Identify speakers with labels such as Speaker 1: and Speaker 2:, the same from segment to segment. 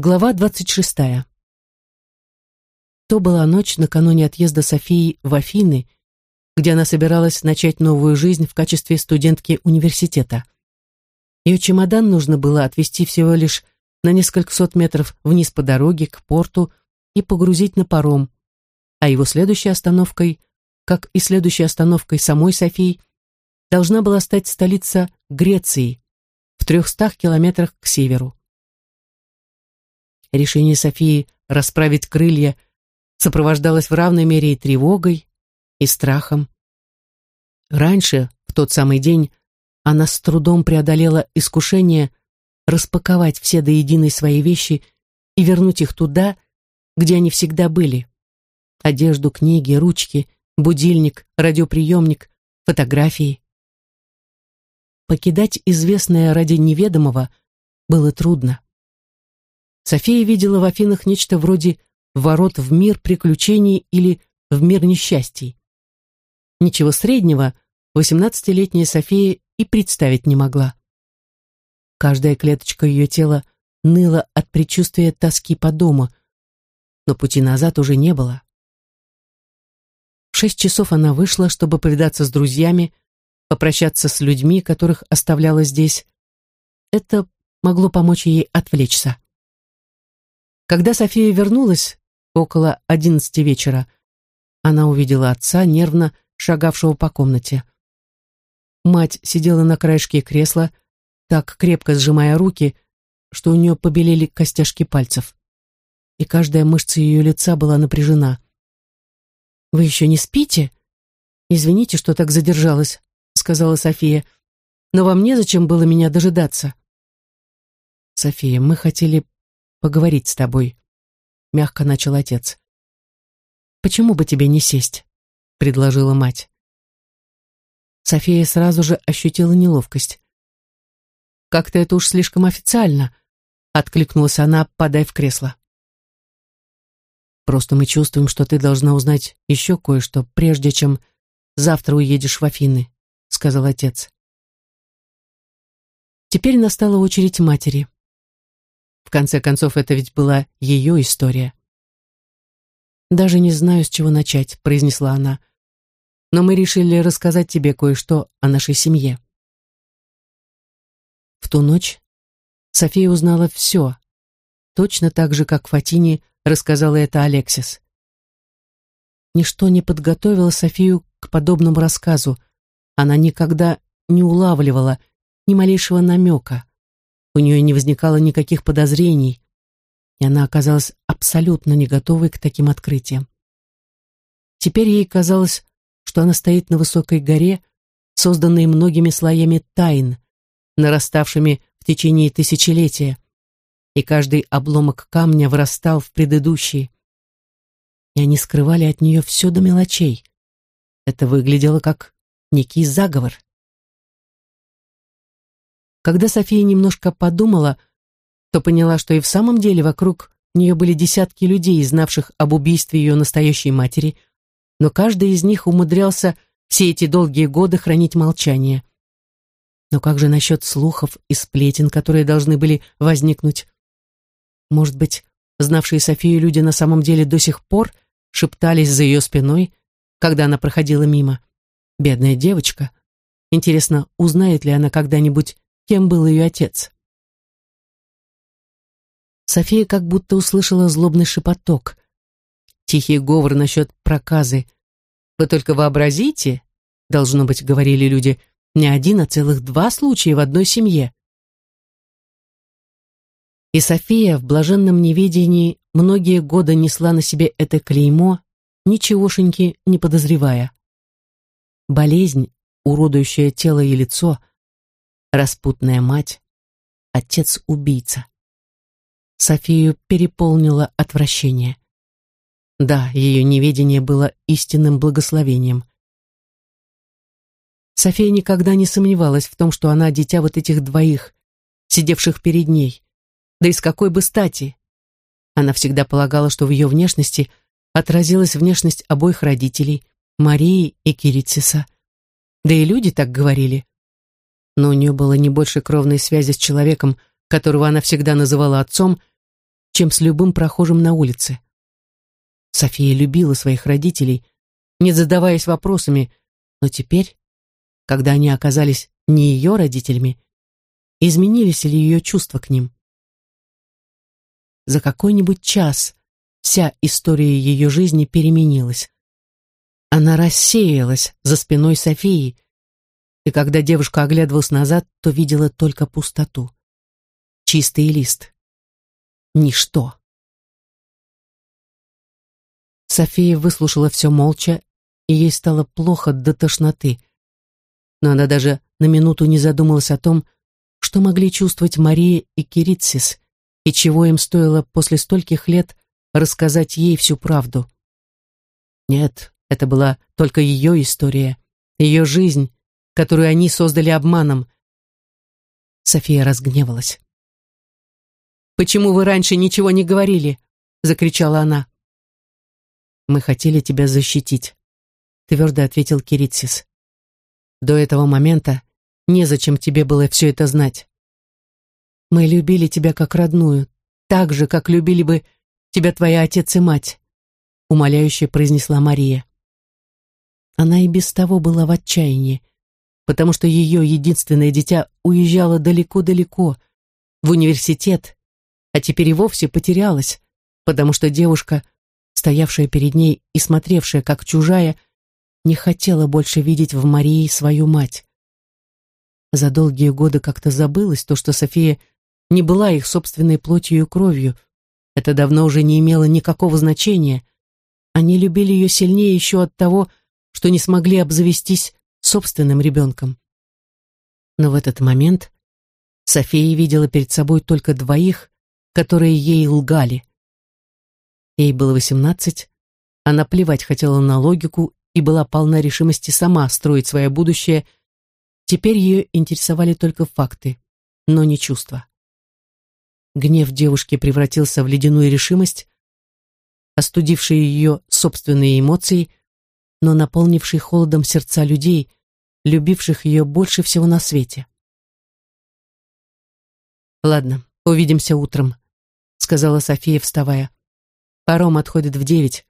Speaker 1: Глава двадцать шестая. То была ночь накануне отъезда Софии в Афины, где она собиралась начать новую жизнь в качестве студентки университета. Ее чемодан нужно было отвезти всего лишь на несколько сот метров вниз по дороге к порту и погрузить на паром, а его следующей остановкой, как и следующей остановкой самой Софии, должна была стать столица Греции в трехстах километрах к северу. Решение Софии расправить крылья сопровождалось в равной мере и тревогой, и страхом. Раньше, в тот самый день, она с трудом преодолела искушение распаковать все до единой свои вещи и вернуть их туда, где они всегда были. Одежду, книги, ручки, будильник, радиоприемник, фотографии. Покидать известное ради неведомого было трудно. София видела в Афинах нечто вроде ворот в мир приключений или в мир несчастий. Ничего среднего восемнадцатилетняя София и представить не могла. Каждая клеточка ее тела ныла от предчувствия тоски по дому, но пути назад уже не было. В шесть часов она вышла, чтобы повидаться с друзьями, попрощаться с людьми, которых оставляла здесь. Это могло помочь ей отвлечься. Когда София вернулась, около одиннадцати вечера, она увидела отца, нервно шагавшего по комнате. Мать сидела на краешке кресла, так крепко сжимая руки, что у нее побелели костяшки пальцев, и каждая мышца ее лица была напряжена. «Вы еще не спите? Извините, что так задержалась», — сказала София, «но вам незачем было меня дожидаться». «София, мы хотели поговорить с тобой», — мягко начал отец. «Почему бы тебе не сесть?» — предложила мать. София сразу же ощутила неловкость. «Как-то это уж слишком официально», — откликнулась она, падая в кресло. «Просто мы чувствуем, что ты должна узнать еще кое-что, прежде чем завтра уедешь в Афины», — сказал отец. Теперь настала очередь матери. В конце концов, это ведь была ее история. «Даже не знаю, с чего начать», — произнесла она. «Но мы решили рассказать тебе кое-что о нашей семье». В ту ночь София узнала все, точно так же, как Фатине рассказала это Алексис. Ничто не подготовило Софию к подобному рассказу. Она никогда не улавливала ни малейшего намека. У нее не возникало никаких подозрений, и она оказалась абсолютно не готовой к таким открытиям. Теперь ей казалось, что она стоит на высокой горе, созданной многими слоями тайн, нараставшими в течение тысячелетия, и каждый обломок камня вырастал в предыдущий. И они скрывали от нее все до мелочей. Это выглядело как некий заговор. Когда София немножко подумала, то поняла, что и в самом деле вокруг нее были десятки людей, знавших об убийстве ее настоящей матери, но каждый из них умудрялся все эти долгие годы хранить молчание. Но как же насчет слухов и сплетен, которые должны были возникнуть? Может быть, знавшие Софию люди на самом деле до сих пор шептались за ее спиной, когда она проходила мимо. Бедная девочка. Интересно, узнает ли она когда-нибудь кем был ее отец. София как будто услышала злобный шепоток. Тихий говор насчет проказы. «Вы только вообразите», — должно быть, говорили люди, не один, а целых два случая в одной семье. И София в блаженном неведении многие годы несла на себе это клеймо, ничегошеньки не подозревая. Болезнь, уродующая тело и лицо, распутная мать, отец-убийца. Софию переполнило отвращение. Да, ее неведение было истинным благословением. София никогда не сомневалась в том, что она дитя вот этих двоих, сидевших перед ней. Да и с какой бы стати? Она всегда полагала, что в ее внешности отразилась внешность обоих родителей, Марии и Кирицеса. Да и люди так говорили но у нее было не больше кровной связи с человеком, которого она всегда называла отцом, чем с любым прохожим на улице. София любила своих родителей, не задаваясь вопросами, но теперь, когда они оказались не ее родителями, изменились ли ее чувства к ним? За какой-нибудь час вся история ее жизни переменилась. Она рассеялась за спиной Софии, и когда девушка оглядывалась назад, то видела только пустоту. Чистый лист. Ничто. София выслушала все молча, и ей стало плохо до тошноты. Но она даже на минуту не задумалась о том, что могли чувствовать Мария и Киритсис, и чего им стоило после стольких лет рассказать ей всю правду. Нет, это была только ее история, ее жизнь, которую они создали обманом. София разгневалась. «Почему вы раньше ничего не говорили?» — закричала она. «Мы хотели тебя защитить», — твердо ответил Киритсис. «До этого момента незачем тебе было все это знать. Мы любили тебя как родную, так же, как любили бы тебя твои отец и мать», — умоляюще произнесла Мария. Она и без того была в отчаянии, потому что ее единственное дитя уезжало далеко-далеко, в университет, а теперь и вовсе потерялась, потому что девушка, стоявшая перед ней и смотревшая как чужая, не хотела больше видеть в Марии свою мать. За долгие годы как-то забылось то, что София не была их собственной плотью и кровью. Это давно уже не имело никакого значения. Они любили ее сильнее еще от того, что не смогли обзавестись собственным ребенком. Но в этот момент София видела перед собой только двоих, которые ей лгали. Ей было восемнадцать, она плевать хотела на логику и была полна решимости сама строить свое будущее. Теперь ее интересовали только факты, но не чувства. Гнев девушки превратился в ледяную решимость, остудившие ее собственные эмоции, но наполнивший холодом сердца людей, любивших ее больше всего на свете. «Ладно, увидимся утром», — сказала София, вставая. «Паром отходит в девять».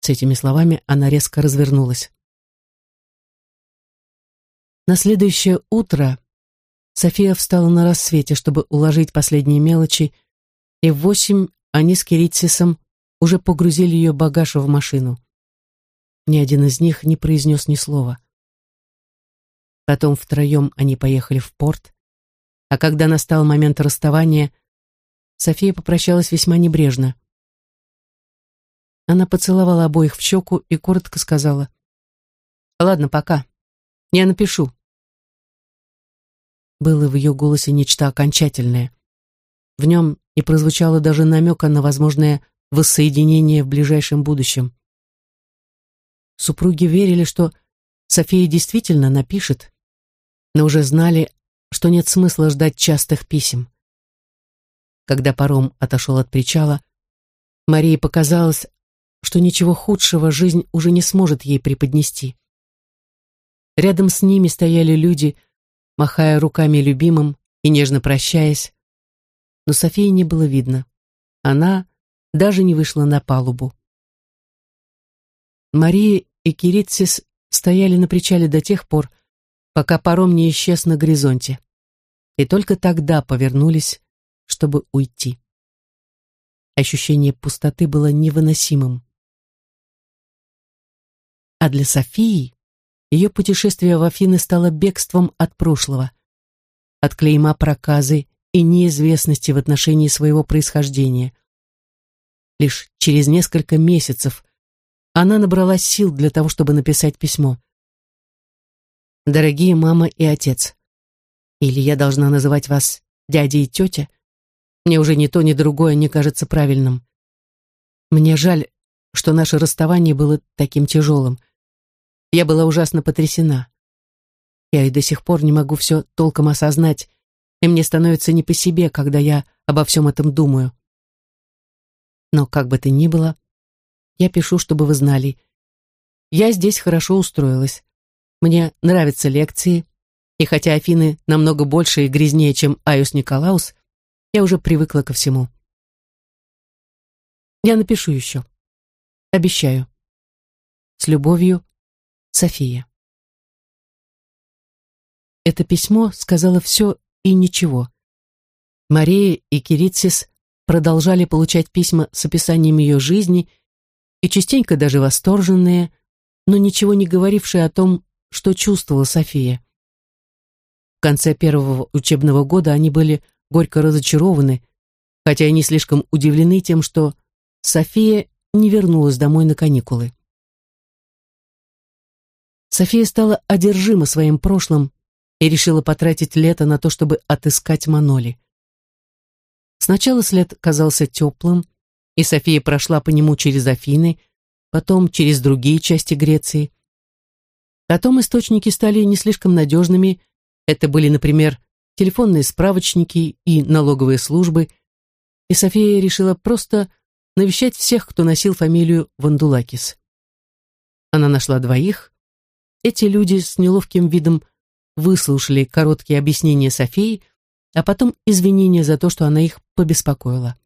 Speaker 1: С этими словами она резко развернулась. На следующее утро София встала на рассвете, чтобы уложить последние мелочи, и в восемь они с Киритсисом уже погрузили ее багаж в машину. Ни один из них не произнес ни слова. Потом втроем они поехали в порт, а когда настал момент расставания, София попрощалась весьма небрежно. Она поцеловала обоих в щеку и коротко сказала, «Ладно, пока. Я напишу». Было в ее голосе нечто окончательное. В нем не прозвучало даже намека на возможное воссоединение в ближайшем будущем. Супруги верили, что София действительно напишет, но уже знали, что нет смысла ждать частых писем. Когда паром отошел от причала, Марии показалось, что ничего худшего жизнь уже не сможет ей преподнести. Рядом с ними стояли люди, махая руками любимым и нежно прощаясь, но Софии не было видно. Она даже не вышла на палубу. Мария и Киритсис стояли на причале до тех пор, пока паром не исчез на горизонте. И только тогда повернулись, чтобы уйти. Ощущение пустоты было невыносимым. А для Софии ее путешествие в Афины стало бегством от прошлого, от клейма проказы и неизвестности в отношении своего происхождения. Лишь через несколько месяцев она набрала сил для того, чтобы написать письмо. «Дорогие мама и отец, или я должна называть вас дядей и тетя? Мне уже ни то, ни другое не кажется правильным. Мне жаль, что наше расставание было таким тяжелым. Я была ужасно потрясена. Я и до сих пор не могу все толком осознать, и мне становится не по себе, когда я обо всем этом думаю. Но как бы то ни было, я пишу, чтобы вы знали. Я здесь хорошо устроилась. Мне нравятся лекции, и хотя Афины намного больше и грязнее, чем Айос Николаус, я уже привыкла ко всему. Я напишу еще. Обещаю. С любовью, София. Это письмо сказала все и ничего. Мария и Кирицис продолжали получать письма с описанием ее жизни и частенько даже восторженные, но ничего не говорившие о том, что чувствовала София. В конце первого учебного года они были горько разочарованы, хотя и не слишком удивлены тем, что София не вернулась домой на каникулы. София стала одержима своим прошлым и решила потратить лето на то, чтобы отыскать Маноли. Сначала след казался теплым, и София прошла по нему через Афины, потом через другие части Греции. Потом источники стали не слишком надежными, это были, например, телефонные справочники и налоговые службы, и София решила просто навещать всех, кто носил фамилию Вандулакис. Она нашла двоих. Эти люди с неловким видом выслушали короткие объяснения Софии, а потом извинения за то, что она их побеспокоила.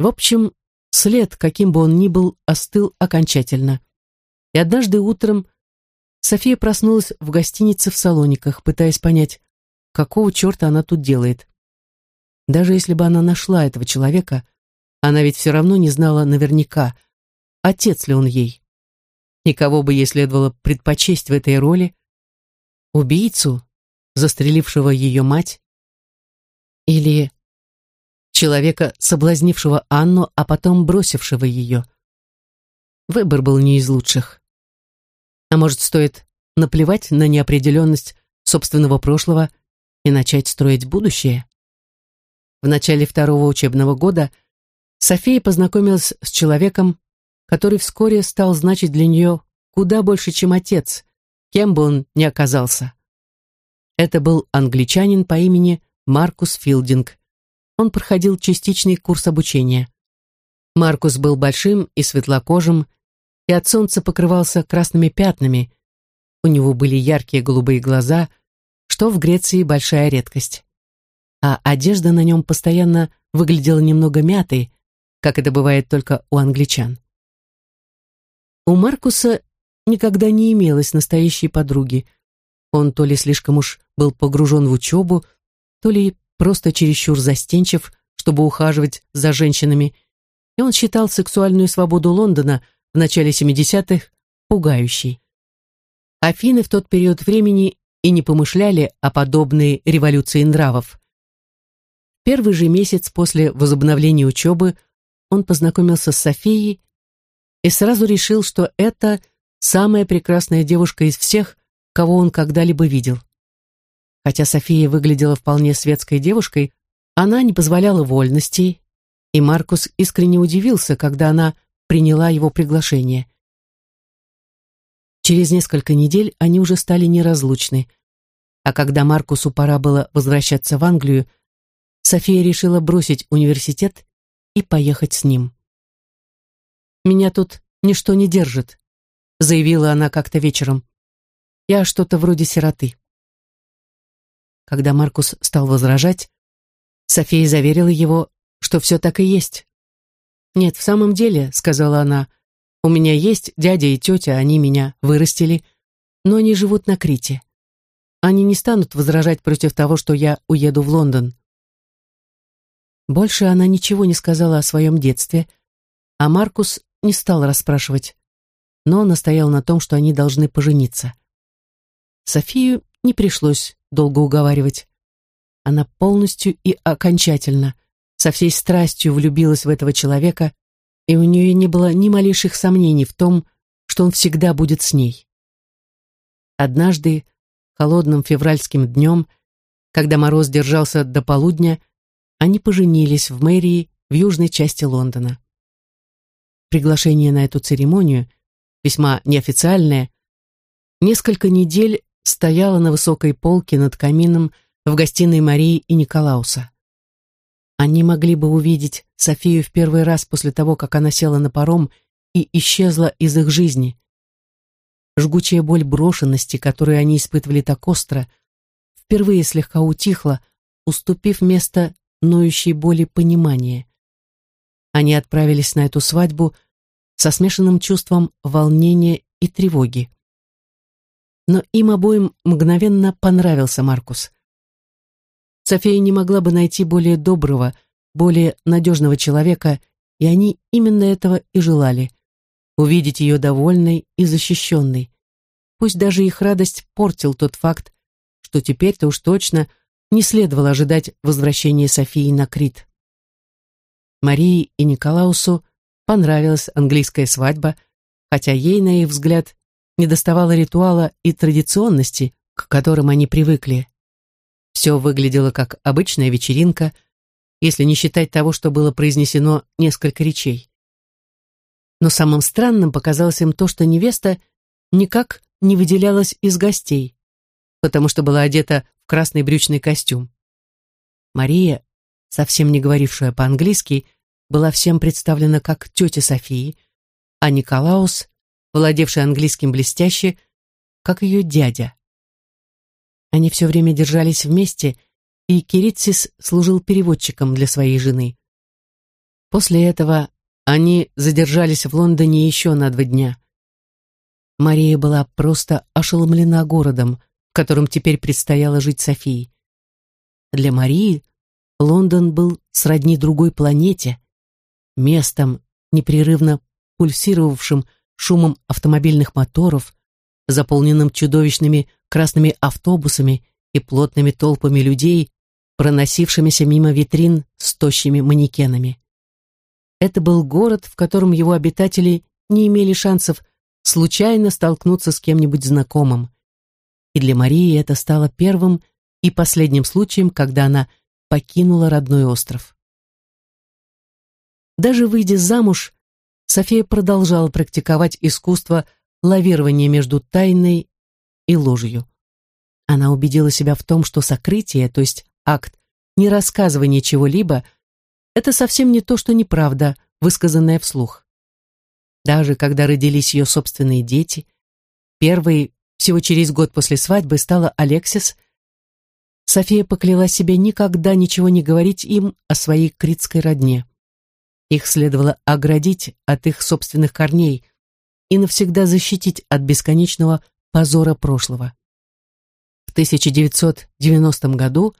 Speaker 1: В общем, след, каким бы он ни был, остыл окончательно. И однажды утром София проснулась в гостинице в Салониках, пытаясь понять, какого черта она тут делает. Даже если бы она нашла этого человека, она ведь все равно не знала наверняка, отец ли он ей. И кого бы ей следовало предпочесть в этой роли? Убийцу, застрелившего ее мать? Или человека, соблазнившего Анну, а потом бросившего ее? Выбор был не из лучших. А может, стоит наплевать на неопределенность собственного прошлого и начать строить будущее? В начале второго учебного года София познакомилась с человеком, который вскоре стал значить для нее куда больше, чем отец, кем бы он ни оказался. Это был англичанин по имени Маркус Филдинг. Он проходил частичный курс обучения. Маркус был большим и светлокожим, и от солнца покрывался красными пятнами. У него были яркие голубые глаза, что в Греции большая редкость. А одежда на нем постоянно выглядела немного мятой, как это бывает только у англичан. У Маркуса никогда не имелось настоящей подруги. Он то ли слишком уж был погружен в учебу, то ли просто чересчур застенчив, чтобы ухаживать за женщинами, и он считал сексуальную свободу Лондона в начале 70-х пугающей. Афины в тот период времени и не помышляли о подобной революции нравов. Первый же месяц после возобновления учебы он познакомился с Софией и сразу решил, что это самая прекрасная девушка из всех, кого он когда-либо видел. Хотя София выглядела вполне светской девушкой, она не позволяла вольностей, и Маркус искренне удивился, когда она приняла его приглашение. Через несколько недель они уже стали неразлучны, а когда Маркусу пора было возвращаться в Англию, София решила бросить университет и поехать с ним. «Меня тут ничто не держит», — заявила она как-то вечером. «Я что-то вроде сироты». Когда Маркус стал возражать, София заверила его, что все так и есть. «Нет, в самом деле», — сказала она, — «у меня есть дядя и тетя, они меня вырастили, но они живут на Крите. Они не станут возражать против того, что я уеду в Лондон. Больше она ничего не сказала о своем детстве, а Маркус не стал расспрашивать, но настоял на том, что они должны пожениться. Софию не пришлось долго уговаривать. Она полностью и окончательно, со всей страстью влюбилась в этого человека, и у нее не было ни малейших сомнений в том, что он всегда будет с ней. Однажды, холодным февральским днем, когда мороз держался до полудня, они поженились в мэрии в южной части Лондона. Приглашение на эту церемонию, весьма неофициальное, несколько недель стояло на высокой полке над камином в гостиной Марии и Николауса. Они могли бы увидеть Софию в первый раз после того, как она села на паром и исчезла из их жизни. Жгучая боль брошенности, которую они испытывали так остро, впервые слегка утихла, уступив место ноющей боли понимания. Они отправились на эту свадьбу со смешанным чувством волнения и тревоги. Но им обоим мгновенно понравился Маркус. София не могла бы найти более доброго, более надежного человека, и они именно этого и желали — увидеть ее довольной и защищенной. Пусть даже их радость портил тот факт, что теперь-то уж точно не следовало ожидать возвращения Софии на Крит. Марии и Николаусу понравилась английская свадьба, хотя ей, на их взгляд, недоставало ритуала и традиционности, к которым они привыкли. Все выглядело как обычная вечеринка, если не считать того, что было произнесено несколько речей. Но самым странным показалось им то, что невеста никак не выделялась из гостей, потому что была одета в красный брючный костюм. Мария, совсем не говорившая по-английски, была всем представлена как тетя Софии, а Николаус, владевший английским блестяще, как ее дядя. Они все время держались вместе, и Киритсис служил переводчиком для своей жены. После этого они задержались в Лондоне еще на два дня. Мария была просто ошеломлена городом, в котором теперь предстояло жить Софии. Для Марии Лондон был сродни другой планете, местом, непрерывно пульсировавшим шумом автомобильных моторов, заполненным чудовищными красными автобусами и плотными толпами людей, проносившимися мимо витрин с тощими манекенами. Это был город, в котором его обитатели не имели шансов случайно столкнуться с кем-нибудь знакомым. И для Марии это стало первым и последним случаем, когда она покинула родной остров. Даже выйдя замуж, София продолжала практиковать искусство лавирования между тайной и ложью. Она убедила себя в том, что сокрытие, то есть акт нерассказывания чего-либо, это совсем не то, что неправда, высказанная вслух. Даже когда родились ее собственные дети, первой, всего через год после свадьбы, стала Алексис, София поклялась себе никогда ничего не говорить им о своей критской родне. Их следовало оградить от их собственных корней и навсегда защитить от бесконечного позора прошлого. В 1990 году,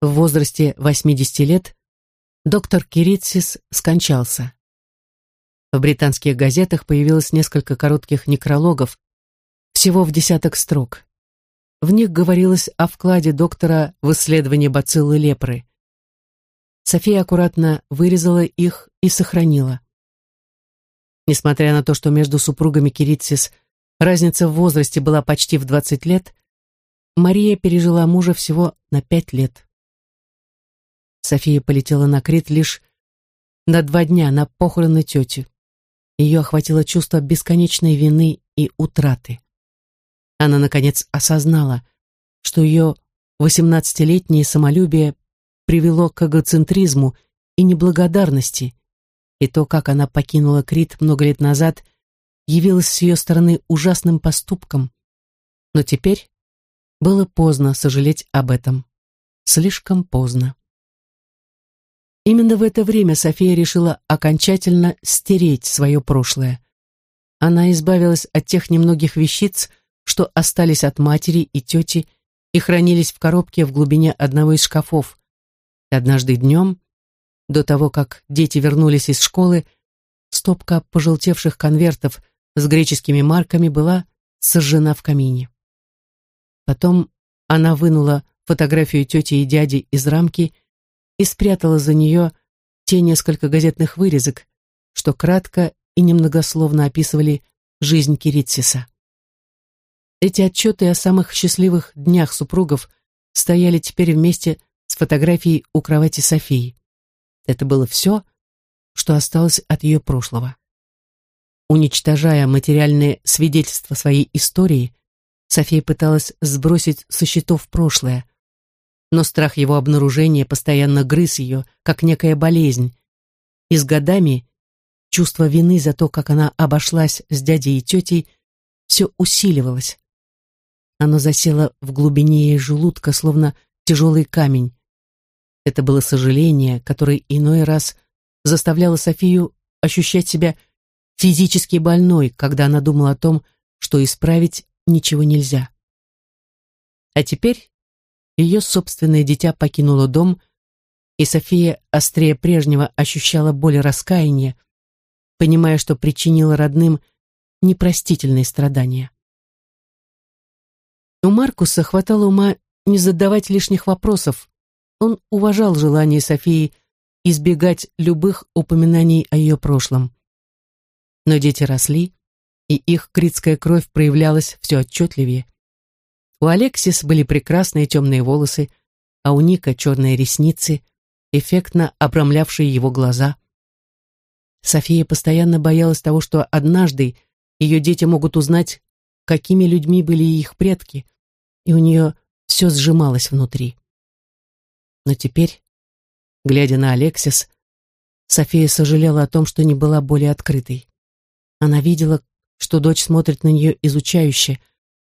Speaker 1: в возрасте 80 лет, доктор Киритсис скончался. В британских газетах появилось несколько коротких некрологов, всего в десяток строк. В них говорилось о вкладе доктора в исследование бациллы лепры. София аккуратно вырезала их и сохранила. Несмотря на то, что между супругами Киритсис разница в возрасте была почти в 20 лет, Мария пережила мужа всего на пять лет. София полетела на Крит лишь на два дня на похороны тети. Ее охватило чувство бесконечной вины и утраты. Она, наконец, осознала, что ее восемнадцатилетнее самолюбие привело к эгоцентризму и неблагодарности, и то, как она покинула Крит много лет назад, явилось с ее стороны ужасным поступком. Но теперь было поздно сожалеть об этом. Слишком поздно. Именно в это время София решила окончательно стереть свое прошлое. Она избавилась от тех немногих вещиц, что остались от матери и тети и хранились в коробке в глубине одного из шкафов. И однажды днем, до того, как дети вернулись из школы, стопка пожелтевших конвертов с греческими марками была сожжена в камине. Потом она вынула фотографию тети и дяди из рамки и спрятала за нее те несколько газетных вырезок, что кратко и немногословно описывали жизнь Киритсиса. Эти отчеты о самых счастливых днях супругов стояли теперь вместе с фотографией у кровати Софии. Это было все, что осталось от ее прошлого. Уничтожая материальные свидетельства своей истории, София пыталась сбросить со счетов прошлое, но страх его обнаружения постоянно грыз ее, как некая болезнь. И с годами чувство вины за то, как она обошлась с дядей и тетей, все усиливалось. Оно засело в глубине ее желудка, словно тяжелый камень. Это было сожаление, которое иной раз заставляло Софию ощущать себя физически больной, когда она думала о том, что исправить ничего нельзя. А теперь ее собственное дитя покинуло дом, и София острее прежнего ощущала боль раскаяния, понимая, что причинила родным непростительные страдания. У Маркуса хватало ума не задавать лишних вопросов. Он уважал желание Софии избегать любых упоминаний о ее прошлом. Но дети росли, и их критская кровь проявлялась все отчетливее. У Алексис были прекрасные темные волосы, а у Ника черные ресницы, эффектно обрамлявшие его глаза. София постоянно боялась того, что однажды ее дети могут узнать, какими людьми были их предки, и у нее все сжималось внутри. Но теперь, глядя на Алексис, София сожалела о том, что не была более открытой. Она видела, что дочь смотрит на нее изучающе,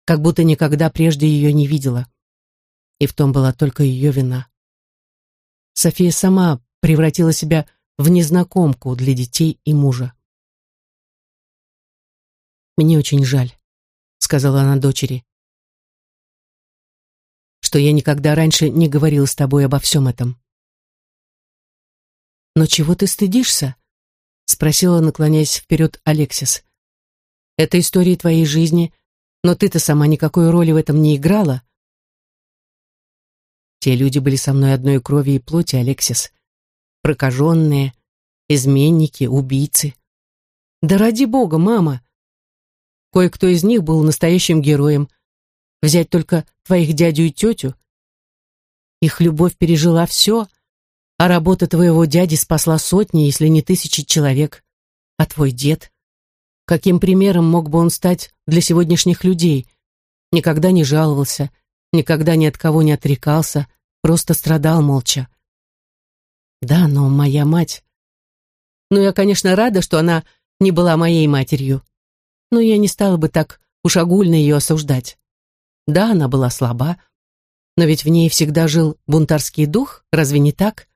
Speaker 1: как будто никогда прежде ее не видела. И в том была только ее вина. София сама превратила себя в незнакомку для детей и мужа. «Мне очень жаль», — сказала она дочери, «что я никогда раньше не говорила с тобой обо всем этом». «Но чего ты стыдишься?» — спросила, наклоняясь вперед Алексис. «Это история твоей жизни, но ты-то сама никакой роли в этом не играла». Те люди были со мной одной крови и плоти, Алексис. Прокаженные, изменники, убийцы. Да ради бога, мама! Кое-кто из них был настоящим героем. Взять только твоих дядю и тетю. Их любовь пережила все, а работа твоего дяди спасла сотни, если не тысячи человек. А твой дед? Каким примером мог бы он стать для сегодняшних людей? Никогда не жаловался, никогда ни от кого не отрекался, просто страдал молча. Да, но моя мать... Ну, я, конечно, рада, что она не была моей матерью но я не стала бы так уж огульно ее осуждать. Да, она была слаба, но ведь в ней всегда жил бунтарский дух, разве не так?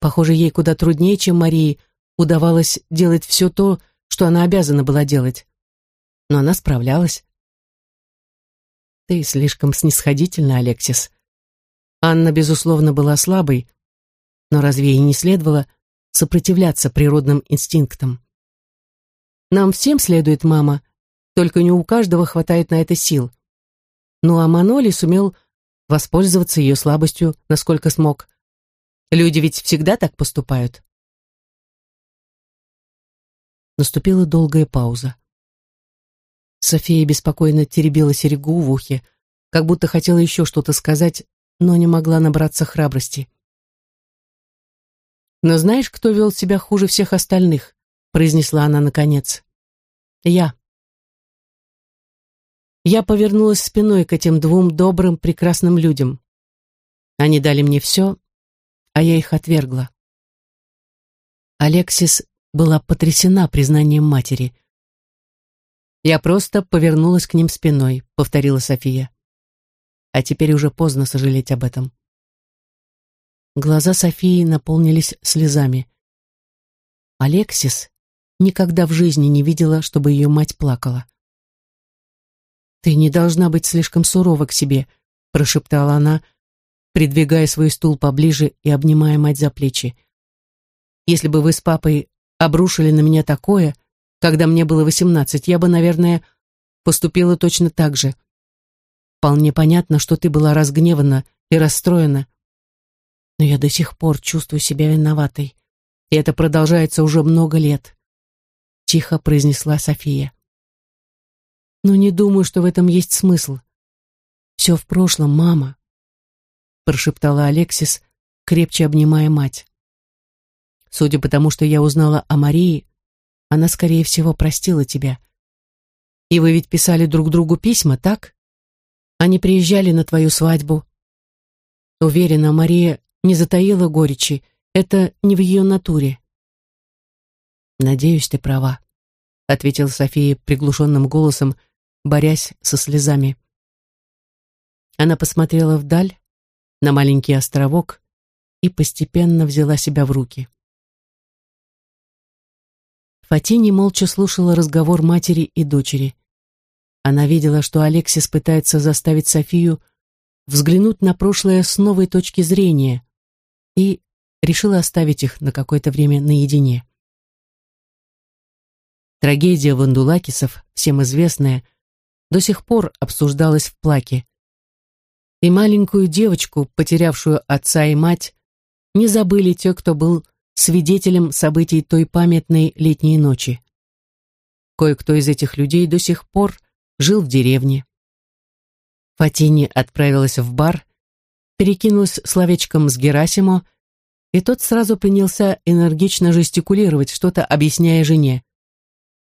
Speaker 1: Похоже, ей куда труднее, чем Марии, удавалось делать все то, что она обязана была делать. Но она справлялась. Ты слишком снисходительна, Алексис. Анна, безусловно, была слабой, но разве ей не следовало сопротивляться природным инстинктам? Нам всем следует мама, только не у каждого хватает на это сил. Ну а Маноли сумел воспользоваться ее слабостью, насколько смог. Люди ведь всегда так поступают. Наступила долгая пауза. София беспокойно теребила серегу в ухе, как будто хотела еще что-то сказать, но не могла набраться храбрости. «Но знаешь, кто вел себя хуже всех остальных?» произнесла она наконец. Я. Я повернулась спиной к этим двум добрым, прекрасным людям. Они дали мне все, а я их отвергла. Алексис была потрясена признанием матери. «Я просто повернулась к ним спиной», — повторила София. «А теперь уже поздно сожалеть об этом». Глаза Софии наполнились слезами. Алексис никогда в жизни не видела, чтобы ее мать плакала. «Ты не должна быть слишком сурова к себе», — прошептала она, придвигая свой стул поближе и обнимая мать за плечи. «Если бы вы с папой обрушили на меня такое, когда мне было восемнадцать, я бы, наверное, поступила точно так же. Вполне понятно, что ты была разгневана и расстроена, но я до сих пор чувствую себя виноватой, и это продолжается уже много лет тихо произнесла София. Но не думаю, что в этом есть смысл. Все в прошлом, мама, прошептала Алексис, крепче обнимая мать. Судя по тому, что я узнала о Марии, она, скорее всего, простила тебя. И вы ведь писали друг другу письма, так? Они приезжали на твою свадьбу. Уверена, Мария не затаила горечи, это не в ее натуре. «Надеюсь, ты права», — ответила София приглушенным голосом, борясь со слезами. Она посмотрела вдаль, на маленький островок, и постепенно взяла себя в руки. Фатини молча слушала разговор матери и дочери. Она видела, что Алексис пытается заставить Софию взглянуть на прошлое с новой точки зрения и решила оставить их на какое-то время наедине. Трагедия Вандулакисов, всем известная, до сих пор обсуждалась в плаке. И маленькую девочку, потерявшую отца и мать, не забыли те, кто был свидетелем событий той памятной летней ночи. Кое-кто из этих людей до сих пор жил в деревне. Фатини отправилась в бар, перекинулась словечком с Герасимо, и тот сразу принялся энергично жестикулировать, что-то объясняя жене.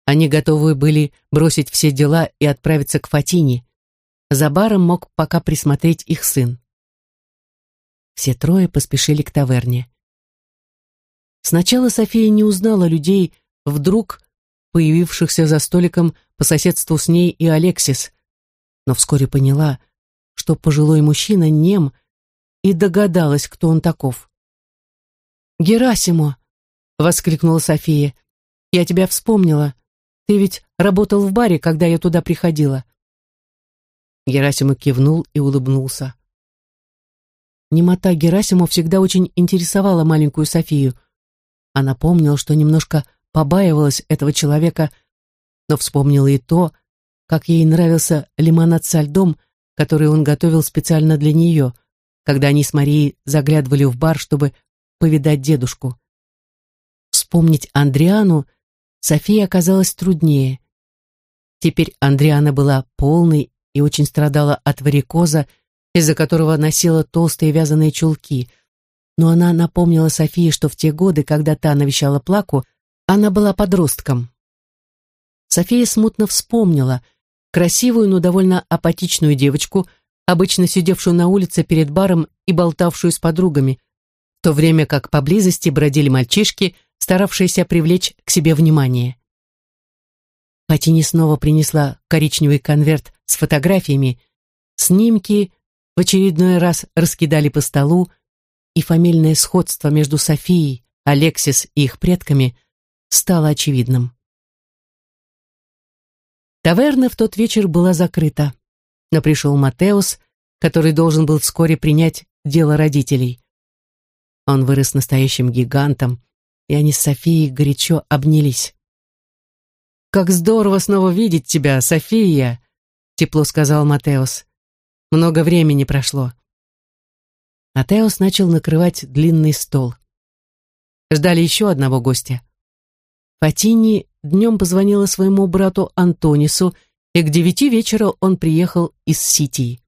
Speaker 1: Они готовы были бросить все дела и отправиться к Фатине. За баром мог пока присмотреть их сын. Все трое поспешили к таверне. Сначала София не узнала людей, вдруг появившихся за столиком по соседству с ней и Алексис, но вскоре поняла, что пожилой мужчина нем и догадалась, кто он таков. «Герасимо!» — воскликнула София. «Я тебя вспомнила. Ты ведь работал в баре, когда я туда приходила». Герасимо кивнул и улыбнулся. Немота Герасимо всегда очень интересовала маленькую Софию. Она помнила, что немножко побаивалась этого человека, но вспомнила и то, как ей нравился лимонад со льдом, который он готовил специально для нее, когда они с Марией заглядывали в бар, чтобы повидать дедушку. Вспомнить Андриану Софии оказалось труднее. Теперь Андриана была полной и очень страдала от варикоза, из-за которого носила толстые вязаные чулки. Но она напомнила Софии, что в те годы, когда та навещала Плаку, она была подростком. София смутно вспомнила красивую, но довольно апатичную девочку, обычно сидевшую на улице перед баром и болтавшую с подругами, в то время как поблизости бродили мальчишки, старавшиеся привлечь к себе внимание. Патини снова принесла коричневый конверт с фотографиями, снимки в очередной раз раскидали по столу, и фамильное сходство между Софией, Алексис и их предками стало очевидным. Таверна в тот вечер была закрыта, но пришел Матеус, который должен был вскоре принять дело родителей. Он вырос настоящим гигантом, и они с Софией горячо обнялись. «Как здорово снова видеть тебя, София!» — тепло сказал Матеус. «Много времени прошло». Матеус начал накрывать длинный стол. Ждали еще одного гостя. Фатини днем позвонила своему брату Антонису, и к девяти вечера он приехал из Сити.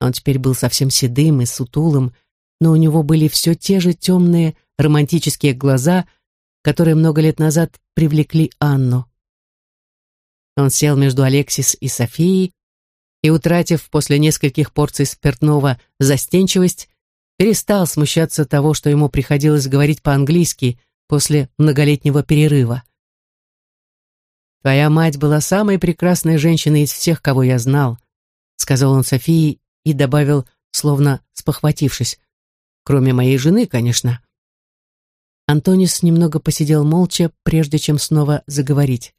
Speaker 1: Он теперь был совсем седым и сутулым, но у него были все те же темные романтические глаза, которые много лет назад привлекли Анну. Он сел между Алексис и Софией и, утратив после нескольких порций спиртного застенчивость, перестал смущаться того, что ему приходилось говорить по-английски после многолетнего перерыва. «Твоя мать была самой прекрасной женщиной из всех, кого я знал», сказал он Софии и добавил, словно спохватившись, «кроме моей жены, конечно». Антонис немного посидел молча, прежде чем снова заговорить.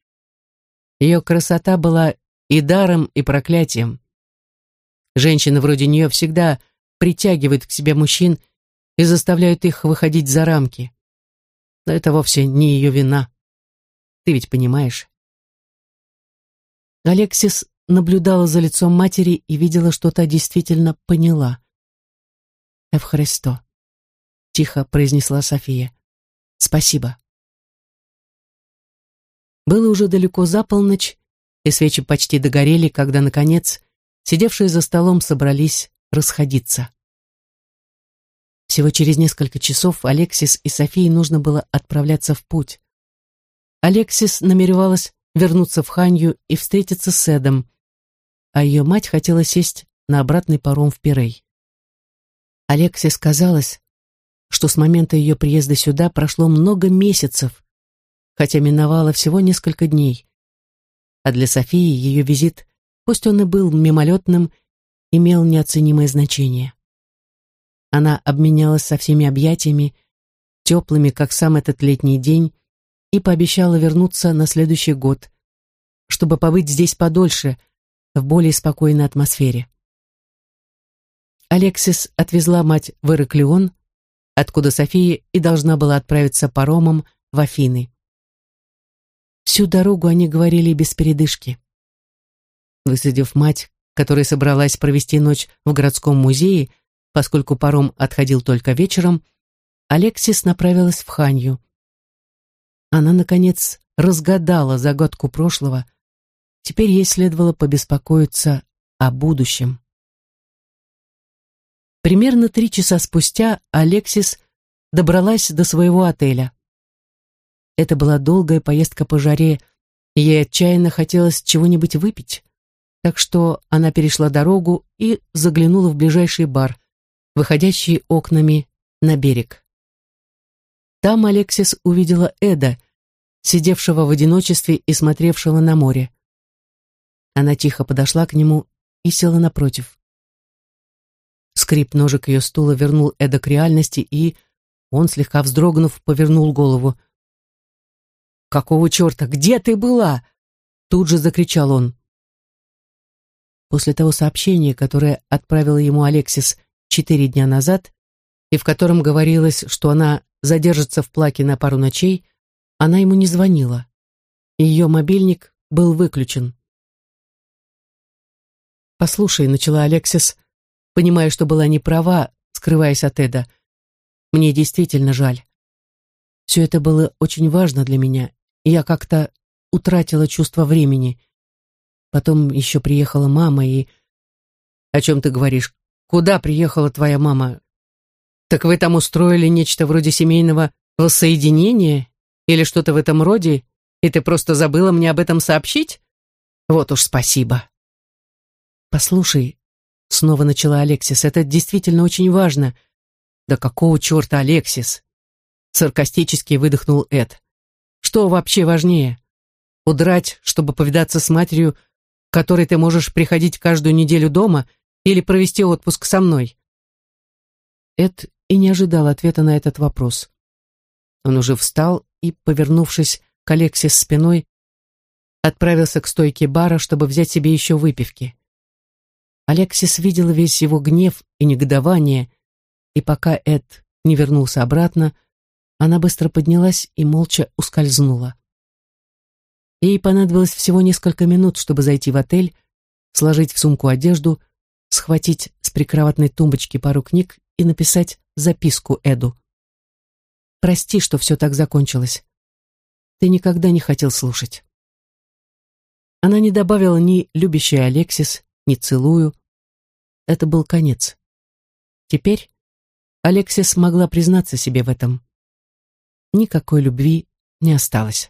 Speaker 1: Ее красота была и даром, и проклятием. Женщины вроде нее всегда притягивают к себе мужчин и заставляют их выходить за рамки. Но это вовсе не ее вина. Ты ведь понимаешь. Алексис наблюдала за лицом матери и видела, что та действительно поняла. «Эвхаристо», — тихо произнесла София. Спасибо. Было уже далеко за полночь, и свечи почти догорели, когда, наконец, сидевшие за столом собрались расходиться. Всего через несколько часов Алексис и Софии нужно было отправляться в путь. Алексис намеревалась вернуться в Ханью и встретиться с Эдом, а ее мать хотела сесть на обратный паром в Пирей. Алексис казалось, что с момента ее приезда сюда прошло много месяцев, хотя миновало всего несколько дней. А для Софии ее визит, пусть он и был мимолетным, имел неоценимое значение. Она обменялась со всеми объятиями, теплыми, как сам этот летний день, и пообещала вернуться на следующий год, чтобы побыть здесь подольше, в более спокойной атмосфере. Алексис отвезла мать в Ираклион, откуда София и должна была отправиться паромом в Афины. Всю дорогу они говорили без передышки. Высадив мать, которая собралась провести ночь в городском музее, поскольку паром отходил только вечером, Алексис направилась в Ханью. Она, наконец, разгадала загадку прошлого. Теперь ей следовало побеспокоиться о будущем. Примерно три часа спустя Алексис добралась до своего отеля. Это была долгая поездка по жаре, и ей отчаянно хотелось чего-нибудь выпить, так что она перешла дорогу и заглянула в ближайший бар, выходящий окнами на берег. Там Алексис увидела Эда, сидевшего в одиночестве и смотревшего на море. Она тихо подошла к нему и села напротив. Скрип ножек ее стула вернул Эда к реальности, и он, слегка вздрогнув, повернул голову. «Какого черта? Где ты была?» Тут же закричал он. После того сообщения, которое отправила ему Алексис четыре дня назад, и в котором говорилось, что она задержится в плаке на пару ночей, она ему не звонила. Ее мобильник был выключен. «Послушай», — начала Алексис, понимая, что была не права, скрываясь от Эда. «Мне действительно жаль. Все это было очень важно для меня, и я как-то утратила чувство времени. Потом еще приехала мама и...» «О чем ты говоришь? Куда приехала твоя мама? Так вы там устроили нечто вроде семейного воссоединения или что-то в этом роде, и ты просто забыла мне об этом сообщить? Вот уж спасибо». «Послушай, Снова начала Алексис. Это действительно очень важно. Да какого черта, Алексис? Саркастически выдохнул Эд. Что вообще важнее? Удрать, чтобы повидаться с матерью, которой ты можешь приходить каждую неделю дома, или провести отпуск со мной? Эд и не ожидал ответа на этот вопрос. Он уже встал и, повернувшись к Алексис спиной, отправился к стойке бара, чтобы взять себе еще выпивки. Алексис видела весь его гнев и негодование, и пока Эд не вернулся обратно, она быстро поднялась и молча ускользнула. Ей понадобилось всего несколько минут, чтобы зайти в отель, сложить в сумку одежду, схватить с прикроватной тумбочки пару книг и написать записку Эду. «Прости, что все так закончилось. Ты никогда не хотел слушать». Она не добавила ни любящая Алексис, ни целую. Это был конец. Теперь Алексис могла признаться себе в этом. Никакой любви не осталось.